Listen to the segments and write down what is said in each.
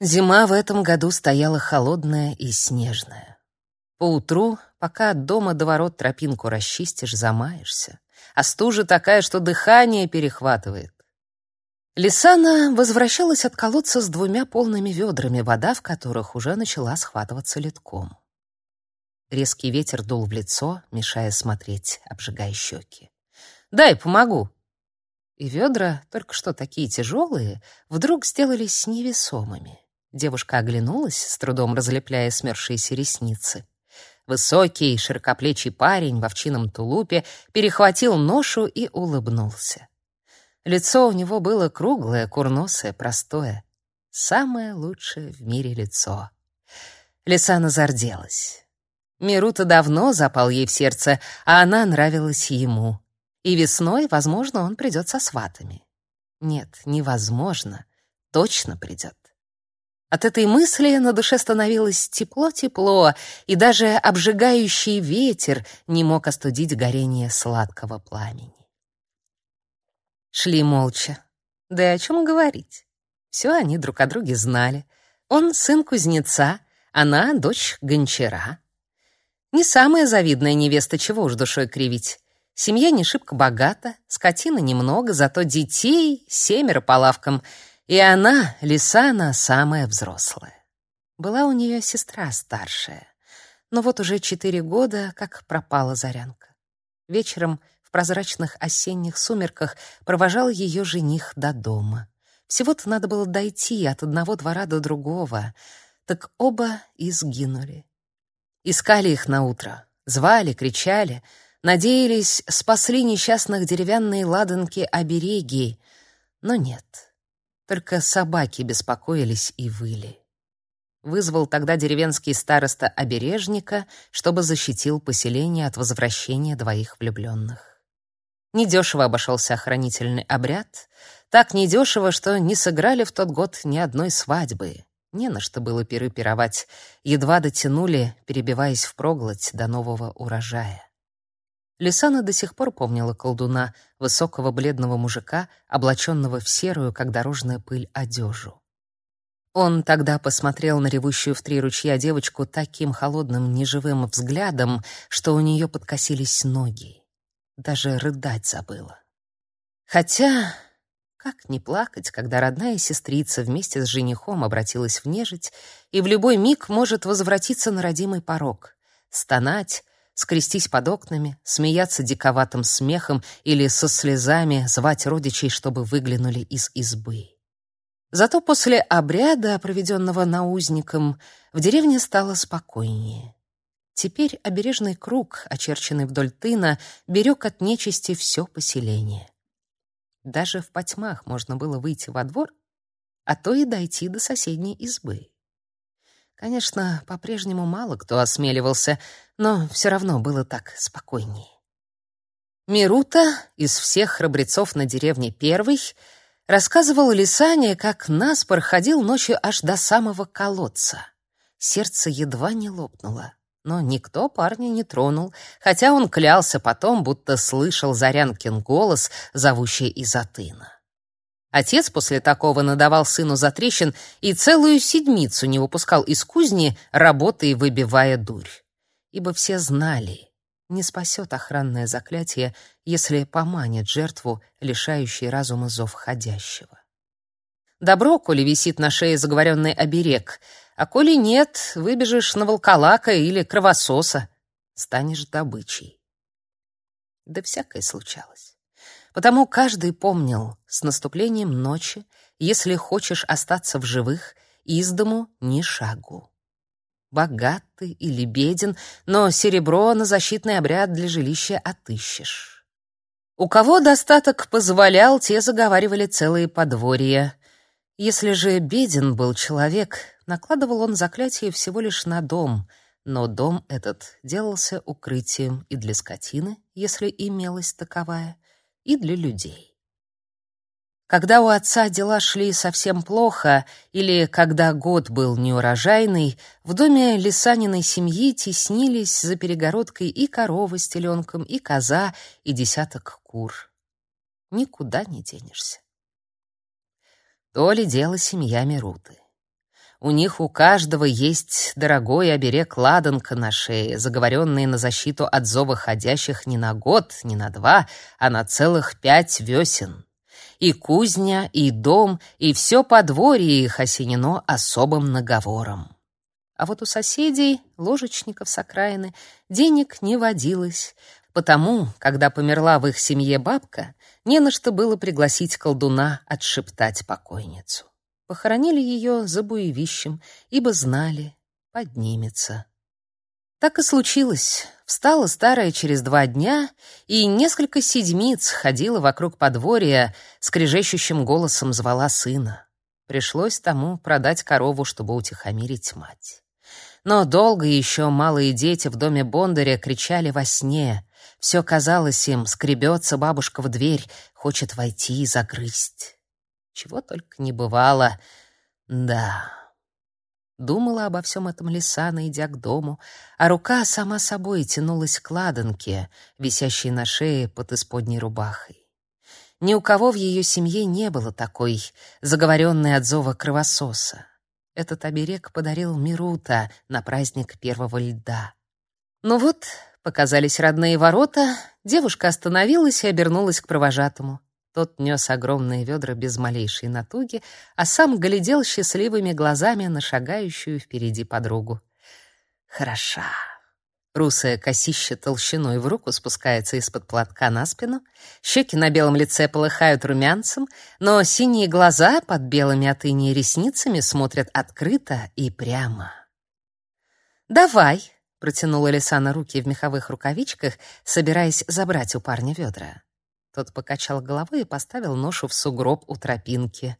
Зима в этом году стояла холодная и снежная. Поутру, пока от дома до ворот тропинку расчистишь, замаешься, а стужа такая, что дыхание перехватывает. Лисана возвращалась от колодца с двумя полными ведрами, вода в которых уже начала схватываться литком. Резкий ветер дул в лицо, мешая смотреть, обжигая щеки. «Дай, помогу!» И ведра, только что такие тяжелые, вдруг сделались невесомыми. Девушка оглянулась, с трудом разлепляя смерзшиеся ресницы. Высокий, широкоплечий парень в овчином тулупе перехватил ношу и улыбнулся. Лицо у него было круглое, курносое, простое. Самое лучшее в мире лицо. Лисана зарделась. Мирута давно запал ей в сердце, а она нравилась ему. И весной, возможно, он придет со сватами. Нет, невозможно. Точно придет. От этой мысли на душе становилось тепло-тепло, и даже обжигающий ветер не мог остудить горение сладкого пламени. Шли молча. Да и о чем говорить? Все они друг о друге знали. Он сын кузнеца, она дочь гончара. Не самая завидная невеста, чего уж душой кривить. Семья не шибко богата, скотины немного, зато детей семеро по лавкам — и она, Лисана, самая взрослая. Была у нее сестра старшая. Но вот уже четыре года, как пропала Зарянка. Вечером в прозрачных осенних сумерках провожал ее жених до дома. Всего-то надо было дойти от одного двора до другого. Так оба и сгинули. Искали их на утро, звали, кричали, надеялись, спасли несчастных деревянные ладанки-обереги, но нет. Только собаки беспокоились и выли. Вызвал тогда деревенский староста обережника, чтобы защитил поселение от возвращения двоих влюбленных. Недешево обошелся охранительный обряд, так недешево, что не сыграли в тот год ни одной свадьбы. Не на что было пиры пировать, едва дотянули, перебиваясь впроглоть до нового урожая. Лисана до сих пор помнила колдуна, высокого бледного мужика, облаченного в серую, как дорожная пыль, одежу. Он тогда посмотрел на ревущую в три ручья девочку таким холодным, неживым взглядом, что у нее подкосились ноги. Даже рыдать забыла. Хотя, как не плакать, когда родная сестрица вместе с женихом обратилась в нежить и в любой миг может возвратиться на родимый порог, стонать, скрестись под окнами, смеяться диковатым смехом или со слезами звать родичей, чтобы выглянули из избы. Зато после обряда, проведенного наузником, в деревне стало спокойнее. Теперь обережный круг, очерченный вдоль тына, берег от нечисти все поселение. Даже в потьмах можно было выйти во двор, а то и дойти до соседней избы. Конечно, по-прежнему мало кто осмеливался, но все равно было так спокойнее. Мирута из всех храбрецов на деревне первый рассказывал Лисане, как Наспор ходил ночью аж до самого колодца. Сердце едва не лопнуло, но никто парня не тронул, хотя он клялся потом, будто слышал Зарянкин голос, зовущий из Атына. Отец после такого надавал сыну затрещин и целую седмицу не выпускал из кузни, работая выбивая дурь. Ибо все знали, не спасет охранное заклятие, если поманит жертву, лишающий разума зов ходящего. Добро, коли висит на шее заговоренный оберег, а коли нет, выбежишь на волколака или кровососа, станешь добычей. Да всякое случалось. Потому каждый помнил, с наступлением ночи, если хочешь остаться в живых, из дому ни шагу. Богат ты или беден, но серебро на защитный обряд для жилища отыщешь. У кого достаток позволял, те заговаривали целые подворья. Если же беден был человек, накладывал он заклятие всего лишь на дом, но дом этот делался укрытием и для скотины, если имелась таковая, и для людей. Когда у отца дела шли совсем плохо или когда год был неурожайный, в доме Лисаниной семьи теснились за перегородкой и корова с теленком, и коза, и десяток кур. Никуда не денешься. То ли дело семья Мируты. У них у каждого есть дорогой оберег ладанка на шее, заговоренный на защиту от зова ходящих не на год, не на два, а на целых пять весен. И кузня, и дом, и все подворье их осенено особым наговором. А вот у соседей, ложечников с окраины, денег не водилось, потому, когда померла в их семье бабка, не на что было пригласить колдуна отшептать покойницу. Похоронили ее за буевищем, ибо знали, поднимется. Так и случилось. Встала старая через два дня и несколько седмиц ходила вокруг подворья, скрежещущим голосом звала сына. Пришлось тому продать корову, чтобы утихомирить мать. Но долго еще малые дети в доме Бондаря кричали во сне. Все казалось им, скребется бабушка в дверь, хочет войти и загрызть. Чего только не бывало. Да. Думала обо всем этом Лисана, идя к дому, а рука сама собой тянулась к ладанке, висящей на шее под исподней рубахой. Ни у кого в ее семье не было такой, заговоренной от зова кровососа. Этот оберег подарил Мирута на праздник первого льда. Ну вот, показались родные ворота, девушка остановилась и обернулась к провожатому. Тот нес огромные ведра без малейшей натуги, а сам глядел счастливыми глазами на шагающую впереди подругу. Хороша. Русое косище толщиной в руку спускается из-под платка на спину, щеки на белом лице полыхают румянцем, но синие глаза под белыми от инии ресницами смотрят открыто и прямо. «Давай!» — протянула Лисана руки в меховых рукавичках, собираясь забрать у парня ведра. Тот покачал головой и поставил ношу в сугроб у тропинки.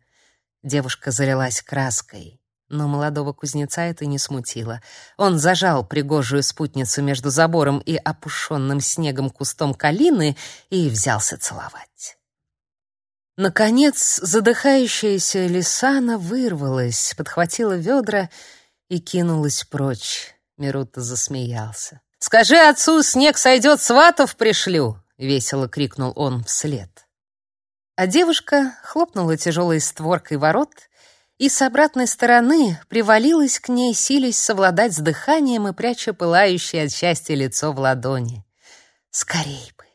Девушка залилась краской. Но молодого кузнеца это не смутило. Он зажал пригожую спутницу между забором и опушенным снегом кустом калины и взялся целовать. Наконец, задыхающаяся Лисана вырвалась, подхватила ведра и кинулась прочь. Мирута засмеялся. «Скажи отцу, снег сойдет, сватов пришлю!» — весело крикнул он вслед. А девушка хлопнула тяжелой створкой ворот — и с обратной стороны привалилась к ней, силясь совладать с дыханием и пряча пылающее от счастья лицо в ладони. Скорей бы!